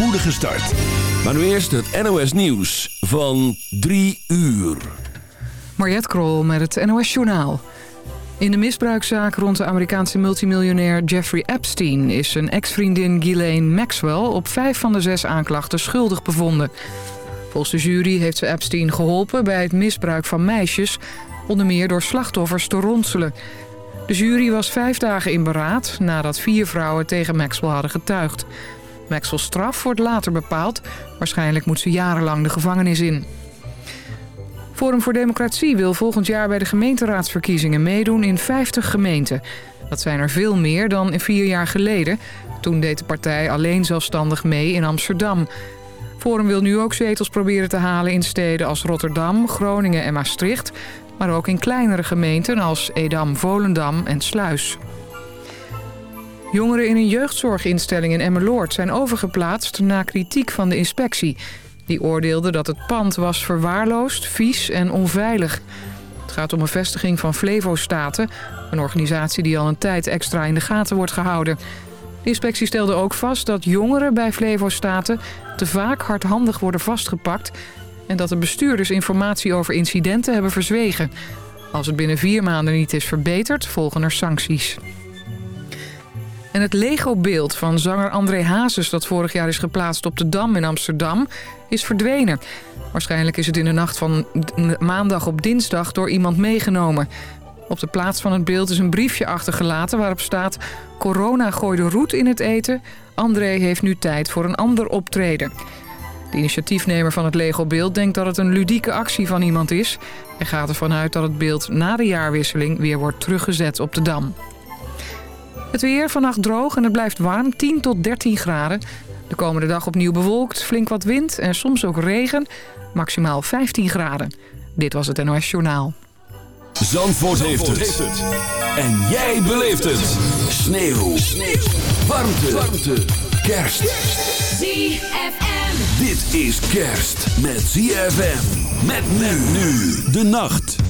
spoedige start. Maar nu eerst het NOS Nieuws van 3 uur. Mariette Krol met het NOS Journaal. In de misbruikzaak rond de Amerikaanse multimiljonair Jeffrey Epstein... is zijn ex-vriendin Ghislaine Maxwell op vijf van de zes aanklachten schuldig bevonden. Volgens de jury heeft ze Epstein geholpen bij het misbruik van meisjes... onder meer door slachtoffers te ronselen. De jury was vijf dagen in beraad nadat vier vrouwen tegen Maxwell hadden getuigd. Maxwell's straf wordt later bepaald. Waarschijnlijk moet ze jarenlang de gevangenis in. Forum voor Democratie wil volgend jaar bij de gemeenteraadsverkiezingen meedoen in 50 gemeenten. Dat zijn er veel meer dan vier jaar geleden. Toen deed de partij alleen zelfstandig mee in Amsterdam. Forum wil nu ook zetels proberen te halen in steden als Rotterdam, Groningen en Maastricht... maar ook in kleinere gemeenten als Edam, Volendam en Sluis. Jongeren in een jeugdzorginstelling in Emmeloord zijn overgeplaatst na kritiek van de inspectie. Die oordeelde dat het pand was verwaarloosd, vies en onveilig. Het gaat om een vestiging van Flevo-staten, een organisatie die al een tijd extra in de gaten wordt gehouden. De inspectie stelde ook vast dat jongeren bij Flevo-staten te vaak hardhandig worden vastgepakt... en dat de bestuurders informatie over incidenten hebben verzwegen. Als het binnen vier maanden niet is verbeterd, volgen er sancties. En het Lego-beeld van zanger André Hazes... dat vorig jaar is geplaatst op de Dam in Amsterdam, is verdwenen. Waarschijnlijk is het in de nacht van maandag op dinsdag door iemand meegenomen. Op de plaats van het beeld is een briefje achtergelaten waarop staat... corona gooide roet in het eten. André heeft nu tijd voor een ander optreden. De initiatiefnemer van het Lego-beeld denkt dat het een ludieke actie van iemand is... en gaat ervan uit dat het beeld na de jaarwisseling weer wordt teruggezet op de Dam. Het weer vannacht droog en het blijft warm, 10 tot 13 graden. De komende dag opnieuw bewolkt, flink wat wind en soms ook regen. Maximaal 15 graden. Dit was het NOS Journaal. Zandvoort, heeft, het. En jij beleeft het. Sneeuw. Sneeuw. Warmte. Warmte. Kerst. ZFM. Dit is kerst met ZFM. Met men nu de nacht.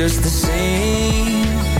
just the same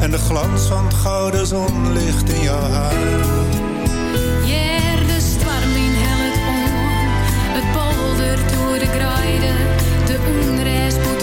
en de glans van gouden zon in jouw haar. Jer, de storm in het om, het poldert door de kruiden, de onrest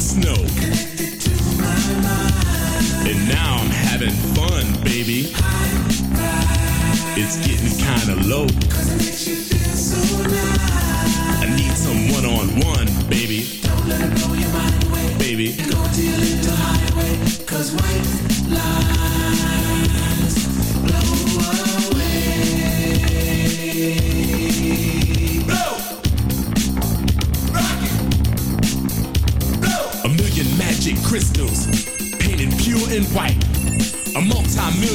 snow. And now I'm having fun, baby. It's getting kinda low.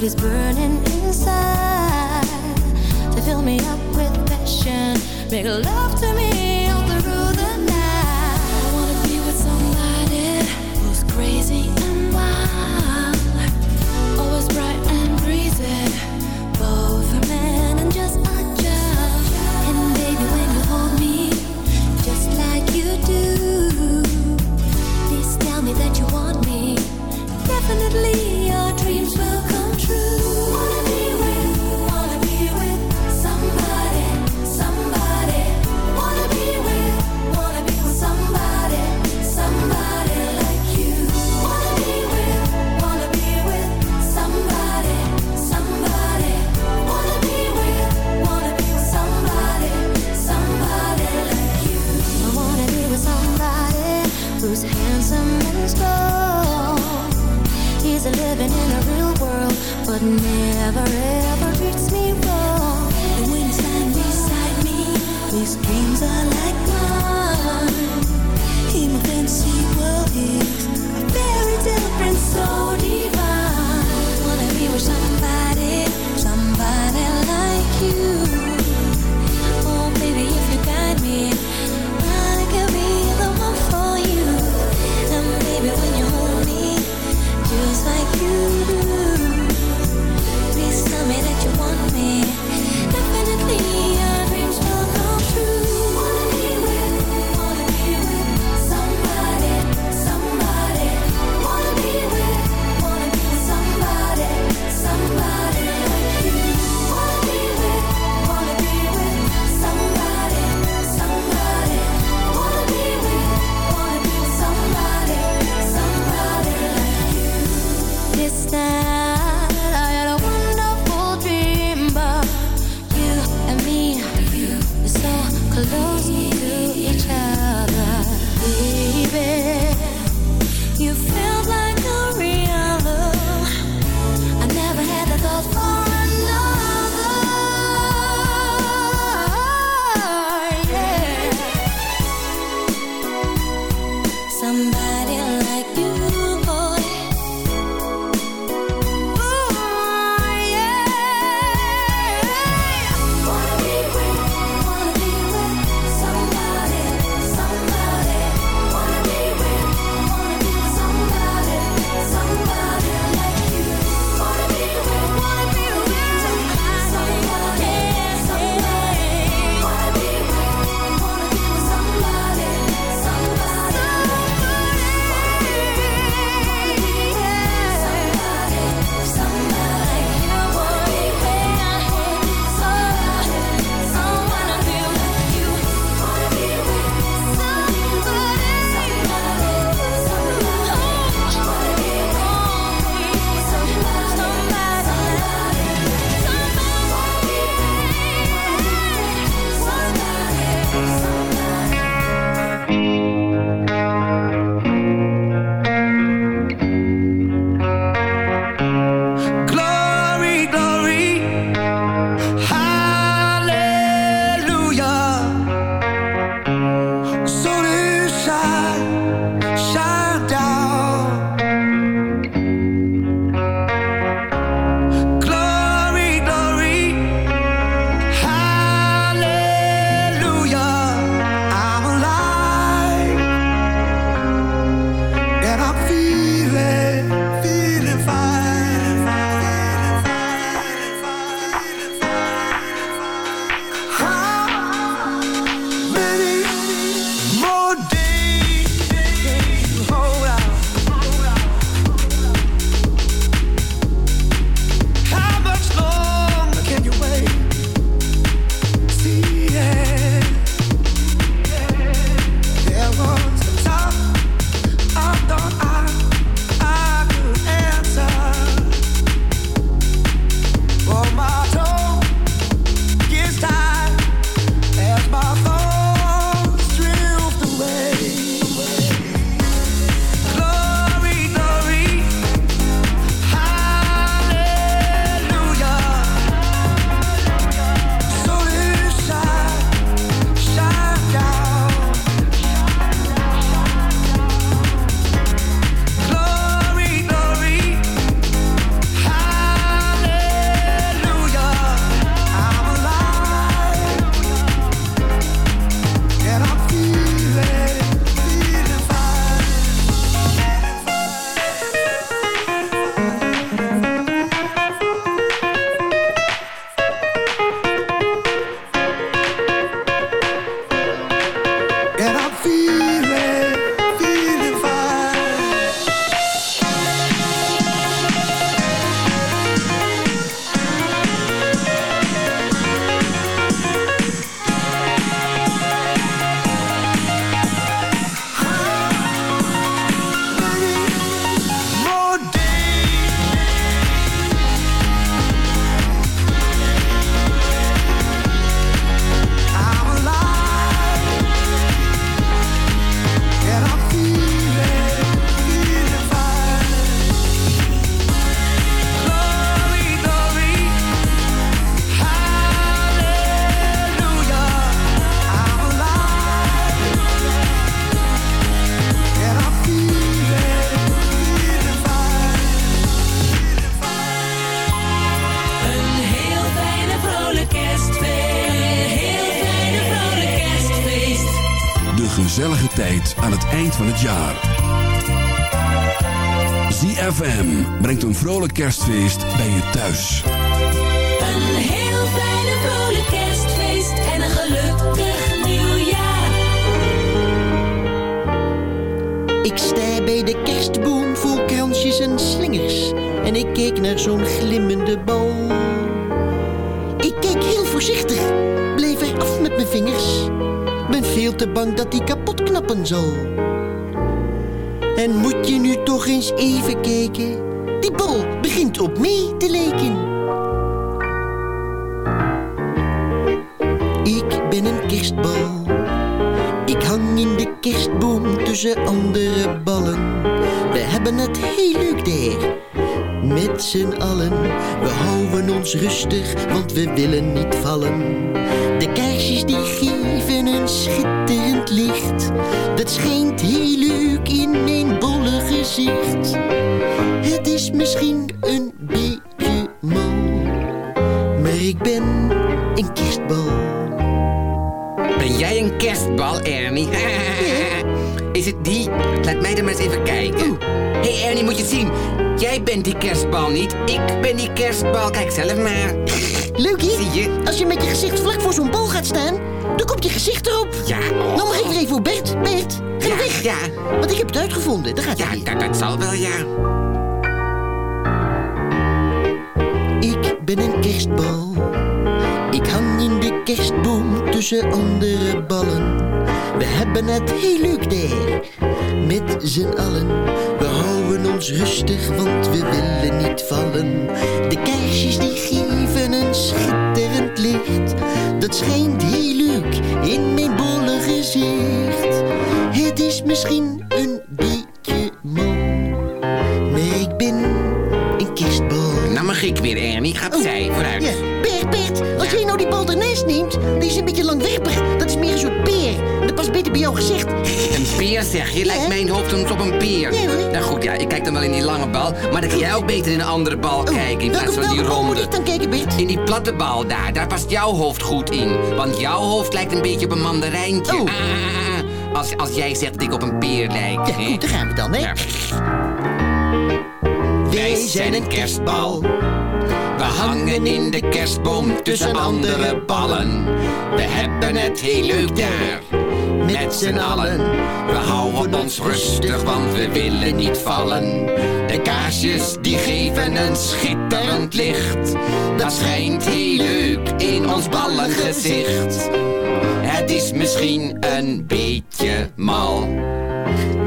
but he's burning inside. To fill me up with passion, make love to me all through the night. I wanna be with somebody who's crazy and wild. Always bright and breezy, both a man and just a child. And baby, when you hold me, just like you do, please tell me that you want me. Definitely, living in a real world, but never ever treats me wrong. And when he's lying beside me, his dreams are like vrolijk kerstfeest bij je thuis. Een heel fijne vrolijk kerstfeest en een gelukkig nieuwjaar. Ik sta bij de kerstboom vol kransjes en slingers. En ik keek naar zo'n glimmende bal. Ik keek heel voorzichtig, bleef er af met mijn vingers. Ben veel te bang dat die kapot knappen zal. En moet je nu toch eens even kijken? Op mij te lijken. Ik ben een kerstbal. Ik hang in de kerstboom tussen andere ballen. We hebben het heel leuk daar. Met z'n allen, we houden ons rustig, want we willen niet vallen. De kaarsjes die geven een schitterend licht. Dat schijnt heel leuk in mijn bolle gezicht. Ben jij een kerstbal, Ernie? Is het die? Laat mij er maar eens even kijken. Hé hey Ernie, moet je zien. Jij bent die kerstbal niet. Ik ben die kerstbal. Kijk zelf maar. Leuk, hè? Zie je? Als je met je gezicht vlak voor zo'n bal gaat staan, dan komt je gezicht erop. Ja, oh. Nou mag ik er even voor Bert. Bert, ga Ja, weg. ja. Want ik heb het uitgevonden. Daar gaat Ja, dat, dat zal wel, ja. Ik ben een kerstbal. Kerstboom tussen andere ballen. We hebben het heel leuk daar. Met z'n allen. We houden ons rustig, want we willen niet vallen. De kaarsjes die geven een schitterend licht. Dat schijnt heel leuk in mijn bolle gezicht. Het is misschien een beetje mal. Maar ik ben een kerstbal. Nou mag ik weer, Ernie. Ga opzij, vooruit. Ja, die neemt, is een beetje langwerpig. Dat is meer een soort peer. Dat past beter bij jouw gezicht. Een peer zeg je? Lijkt mijn hoofd soms op een peer. Ja, hoor. Nou goed, ja, ik kijk dan wel in die lange bal. Maar dan kan jij ook beter in een andere bal kijken in plaats van die ronde. ik dan kijken, Bert? In die platte bal daar, daar past jouw hoofd goed in. Want jouw hoofd lijkt een beetje op een mandarijntje. Oh. Ah, ah, ah. als, als jij zegt dat ik op een peer lijk. Ja, goed, daar gaan we dan, hè? Ja. Wij zijn een kerstbal. Hangen in de kerstboom tussen andere ballen. We hebben het heel leuk daar. Met z'n allen. We houden ons rustig, want we willen niet vallen. De kaarsjes die geven een schitterend licht. Dat schijnt heel leuk in ons ballengezicht. Het is misschien een beetje mal.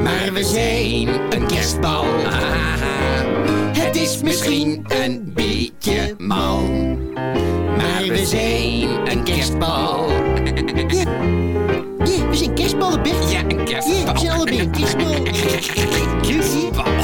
Maar we zijn een kerstbal. Het is misschien een beetje mal. Maar we zijn een kerstbal. Ja, we zijn kerstballen, Bert. Ja, een Ja, kerstbal. we zijn allebei een kerstbal. Kerstbal.